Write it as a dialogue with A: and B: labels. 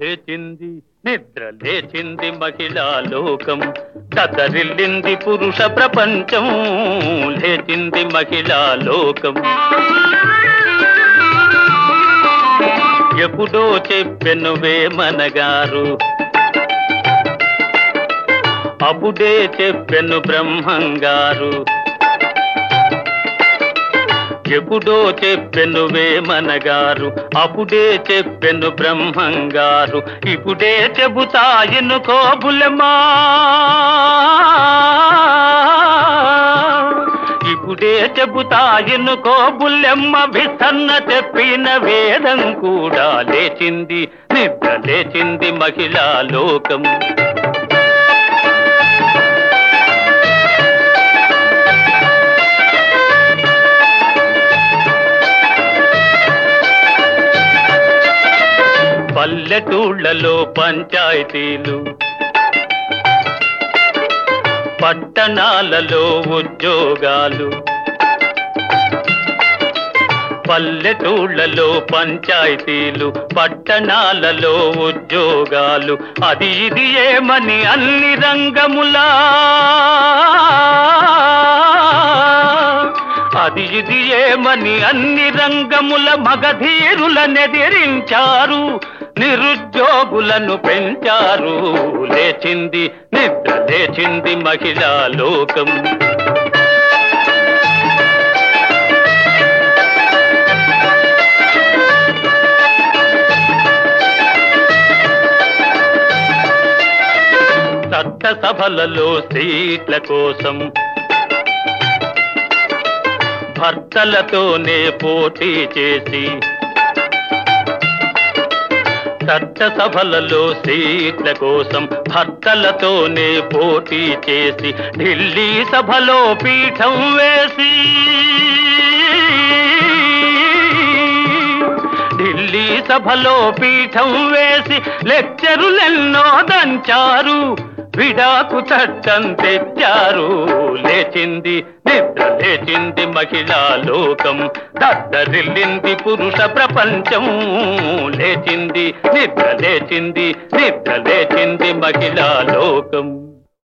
A: లేచింది నిద్ర లేచింది మహిళా లోకం. దతరిల్లింది పురుష ప్రపంచం. లేచింది మహిళా లోకం. ఎప్పుడో చెప్పెనువే మనగారు అప్పుడే చెప్పెను బ్రహ్మంగారు. గారు ఎప్పుడో చెప్పెను వేమనగారు అప్పుడే చెప్పెను బ్రహ్మంగారు ఇప్పుడే చెబుతా ఎన్నుకో బుల్లెమ్మా. ఇప్పుడే చెబుతా ఎన్నుకో బుల్లెమ్మ విసన్న చెప్పిన వేదం కూడా లేచింది నిద్ర లేచింది మహిళా లోకం పల్లెటూళ్ళలో పంచాయతీలు. పట్టణాలలో ఉద్యోగాలు. పల్లెటూళ్ళలో పంచాయతీలు పట్టణాలలో ఉద్యోగాలు. అది ఇది ఏమని అన్ని రంగములా? అది ఇది ఏమని అన్ని రంగముల మగధీరులనెదిరించారు? నిరుద్యోగులను పెంచారు. లేచింది నిద్ర లేచింది మహిళా లోకం. సభలలో సీట్ల కోసం భర్తలతోనే పోటీ చేసి చట్టసభలలో సీట్ల కోసం భర్తలతోనే పోటీ చేసి ఢిల్లీ సభలో పీఠం వేసి ఢిల్లీ సభలో పీఠం వేసి లెక్చరులెన్నో దంచారు. విడాకు చట్టం తెచ్చారు. లేచింది నిద్ర లేచింది మహిళా లోకం. దద్దరిల్లింది పురుష ప్రపంచం. లేచింది నిద్ర లేచింది నిద్ర లేచింది మహిళా లోకం.